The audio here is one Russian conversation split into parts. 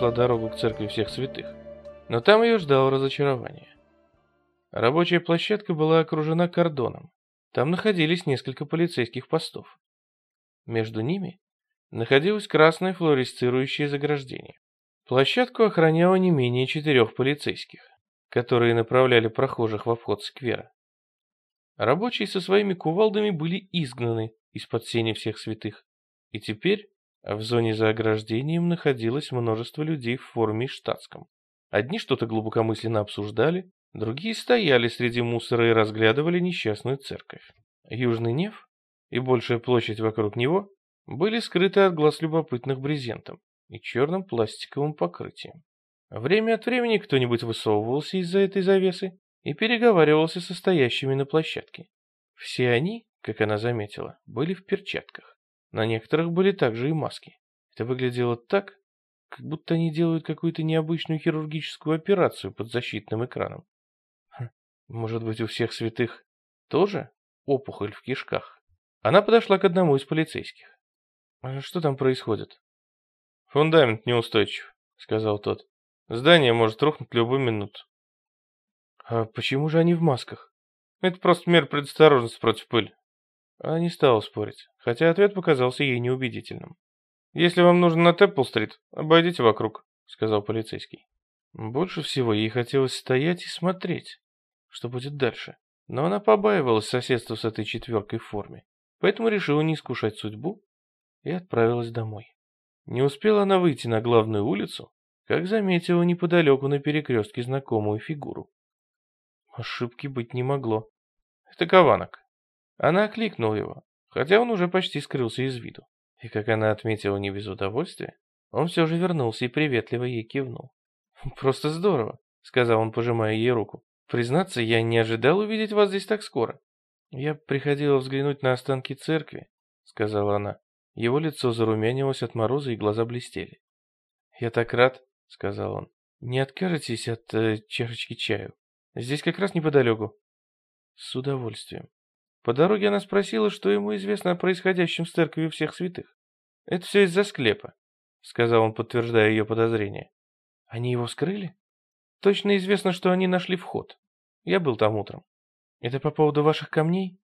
нашла дорогу к церкви всех святых. Но там ее ждало разочарование. Рабочая площадка была окружена кордоном. Там находились несколько полицейских постов. Между ними находилось красное флуоресцирующее заграждение. Площадку охраняло не менее четырех полицейских, которые направляли прохожих в обход сквера. Рабочие со своими кувалдами были изгнаны из-под сени всех святых, и теперь в зоне за ограждением находилось множество людей в форме и штатском. Одни что-то глубокомысленно обсуждали, другие стояли среди мусора и разглядывали несчастную церковь. Южный Нев и большая площадь вокруг него были скрыты от глаз любопытных брезентом и черным пластиковым покрытием. Время от времени кто-нибудь высовывался из-за этой завесы и переговаривался со стоящими на площадке. Все они, как она заметила, были в перчатках. На некоторых были также и маски. Это выглядело так, как будто они делают какую-то необычную хирургическую операцию под защитным экраном. Хм, может быть, у всех святых тоже опухоль в кишках? Она подошла к одному из полицейских. «А что там происходит? Фундамент неустойчив, сказал тот. Здание может рухнуть любую минуту. А почему же они в масках? Это просто мер предосторожности против пыли. Она не стала спорить, хотя ответ показался ей неубедительным. «Если вам нужно на Тэппл-стрит, обойдите вокруг», — сказал полицейский. Больше всего ей хотелось стоять и смотреть, что будет дальше. Но она побаивалась соседства с этой четверкой в форме, поэтому решила не искушать судьбу и отправилась домой. Не успела она выйти на главную улицу, как заметила неподалеку на перекрестке знакомую фигуру. Ошибки быть не могло. Это Каванок. Она окликнула его, хотя он уже почти скрылся из виду. И как она отметила не без удовольствия, он все же вернулся и приветливо ей кивнул. «Просто здорово», — сказал он, пожимая ей руку. «Признаться, я не ожидал увидеть вас здесь так скоро». «Я приходила взглянуть на останки церкви», — сказала она. Его лицо зарумянилось от мороза и глаза блестели. «Я так рад», — сказал он. «Не откажетесь от э, чашечки чаю? Здесь как раз неподалеку». «С удовольствием». По дороге она спросила, что ему известно о происходящем с церковью всех святых. «Это все из-за склепа», — сказал он, подтверждая ее подозрение. «Они его скрыли?» «Точно известно, что они нашли вход. Я был там утром. Это по поводу ваших камней?»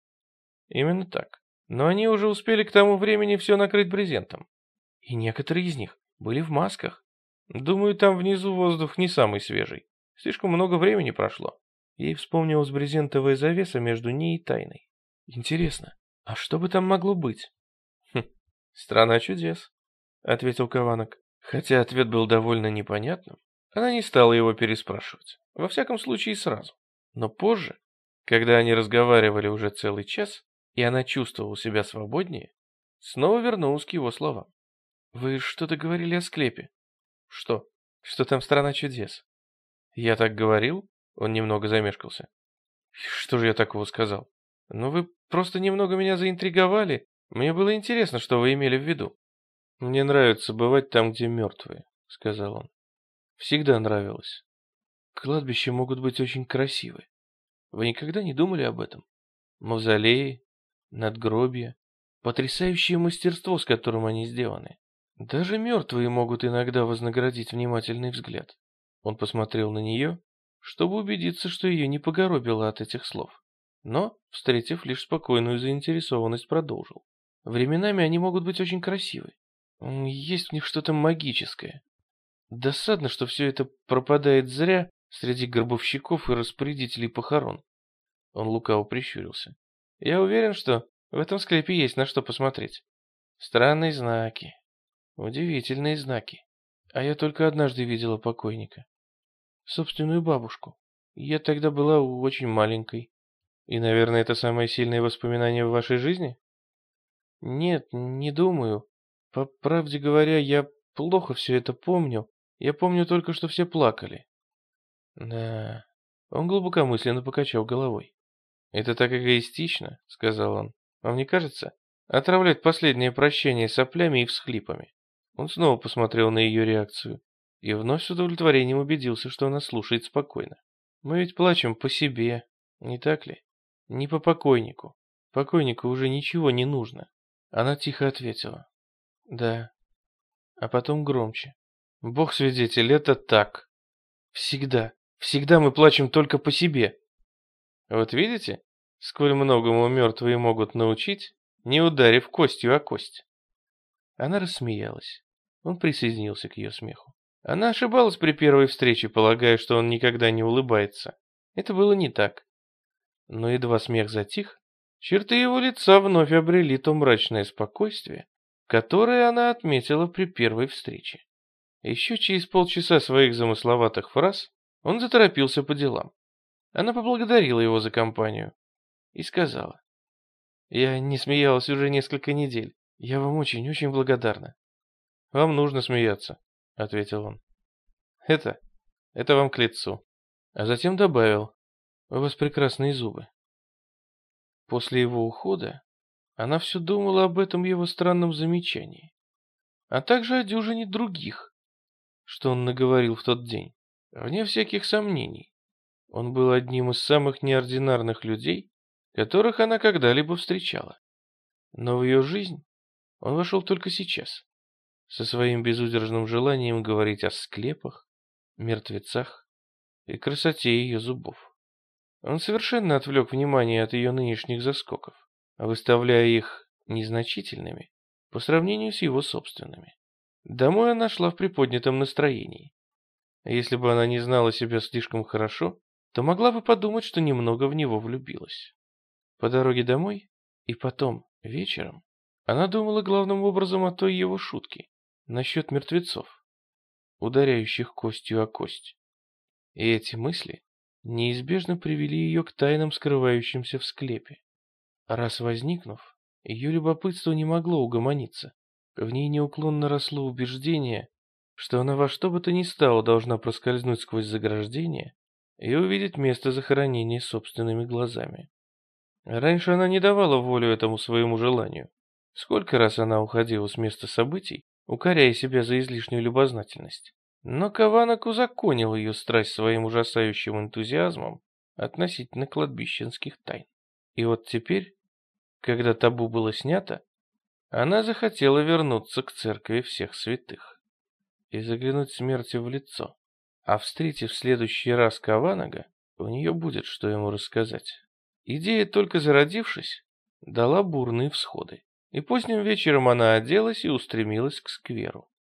«Именно так. Но они уже успели к тому времени все накрыть брезентом. И некоторые из них были в масках. Думаю, там внизу воздух не самый свежий. Слишком много времени прошло. Ей вспомнилась брезентовая завеса между ней и тайной. Интересно, а что бы там могло быть? Хм, страна чудес, ответил Каванок. Хотя ответ был довольно непонятным, она не стала его переспрашивать. Во всяком случае, сразу. Но позже, когда они разговаривали уже целый час, и она чувствовала себя свободнее, снова вернулась к его словам. «Вы что-то говорили о склепе?» «Что? Что там страна чудес?» «Я так говорил?» Он немного замешкался. «Что же я такого сказал?» «Ну вы просто немного меня заинтриговали. Мне было интересно, что вы имели в виду». «Мне нравится бывать там, где мертвые», — сказал он. «Всегда нравилось. Кладбища могут быть очень красивы. Вы никогда не думали об этом? Мавзолеи, надгробия, потрясающее мастерство, с которым они сделаны. Даже мертвые могут иногда вознаградить внимательный взгляд. Он посмотрел на нее, чтобы убедиться, что ее не погоробило от этих слов. Но, встретив лишь спокойную заинтересованность, продолжил. Временами они могут быть очень красивы. Есть в них что-то магическое. Досадно, что все это пропадает зря среди гробовщиков и распорядителей похорон. Он лукаво прищурился. Я уверен, что в этом склепе есть на что посмотреть. Странные знаки. Удивительные знаки. А я только однажды видела покойника. Собственную бабушку. Я тогда была очень маленькой. И, наверное, это самое сильное воспоминание в вашей жизни? Нет, не думаю. По правде говоря, я плохо все это помню. Я помню только, что все плакали. Да, он глубокомысленно покачал головой. «Это так эгоистично», — сказал он. «Вам не кажется? Отравлять последнее прощение соплями и всхлипами». Он снова посмотрел на ее реакцию и вновь с удовлетворением убедился, что она слушает спокойно. «Мы ведь плачем по себе, не так ли? Не по покойнику. Покойнику уже ничего не нужно». Она тихо ответила. «Да». А потом громче. Бог свидетель, это так. Всегда, всегда мы плачем только по себе. Вот видите, сколь многому мертвые могут научить, не ударив костью о кость. Она рассмеялась. Он присоединился к ее смеху. Она ошибалась при первой встрече, полагая, что он никогда не улыбается. Это было не так. Но едва смех затих, черты его лица вновь обрели то мрачное спокойствие, которое она отметила при первой встрече. Еще через полчаса своих замысловатых фраз он заторопился по делам. Она поблагодарила его за компанию и сказала. «Я не смеялась уже несколько недель. Я вам очень-очень благодарна». «Вам нужно смеяться», — ответил он. «Это, это вам к лицу». А затем добавил. «У вас прекрасные зубы». После его ухода она все думала об этом его странном замечании, а также о дюжине других, что он наговорил в тот день. Вне всяких сомнений, он был одним из самых неординарных людей, которых она когда-либо встречала. Но в ее жизнь он вошел только сейчас, со своим безудержным желанием говорить о склепах, мертвецах и красоте ее зубов. Он совершенно отвлек внимание от ее нынешних заскоков, выставляя их незначительными по сравнению с его собственными. Домой она шла в приподнятом настроении. Если бы она не знала себя слишком хорошо, то могла бы подумать, что немного в него влюбилась. По дороге домой и потом, вечером, она думала главным образом о той его шутке насчет мертвецов, ударяющих костью о кость. И эти мысли неизбежно привели ее к тайнам, скрывающимся в склепе. Раз возникнув, ее любопытство не могло угомониться. В ней неуклонно росло убеждение, что она во что бы то ни стало должна проскользнуть сквозь заграждение и увидеть место захоронения собственными глазами. Раньше она не давала волю этому своему желанию. Сколько раз она уходила с места событий, укоряя себя за излишнюю любознательность. Но Каванок узаконил ее страсть своим ужасающим энтузиазмом относительно кладбищенских тайн. И вот теперь, когда табу было снято, она захотела вернуться к церкви всех святых и заглянуть смерти в лицо. А встретив в следующий раз Каванага, у нее будет что ему рассказать. Идея, только зародившись, дала бурные всходы. И поздним вечером она оделась и устремилась к скверу.